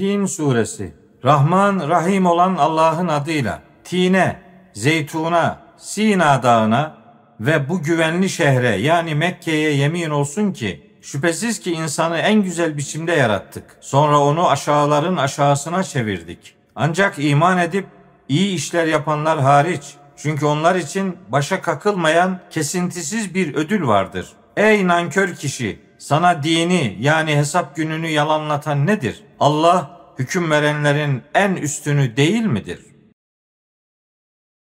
Tin suresi Rahman Rahim olan Allah'ın adıyla Tine, Zeytuna, Sina dağına ve bu güvenli şehre yani Mekke'ye yemin olsun ki şüphesiz ki insanı en güzel biçimde yarattık. Sonra onu aşağıların aşağısına çevirdik. Ancak iman edip iyi işler yapanlar hariç çünkü onlar için başa kakılmayan kesintisiz bir ödül vardır. Ey nankör kişi sana dini yani hesap gününü yalanlatan nedir? Allah hüküm verenlerin en üstünü değil midir?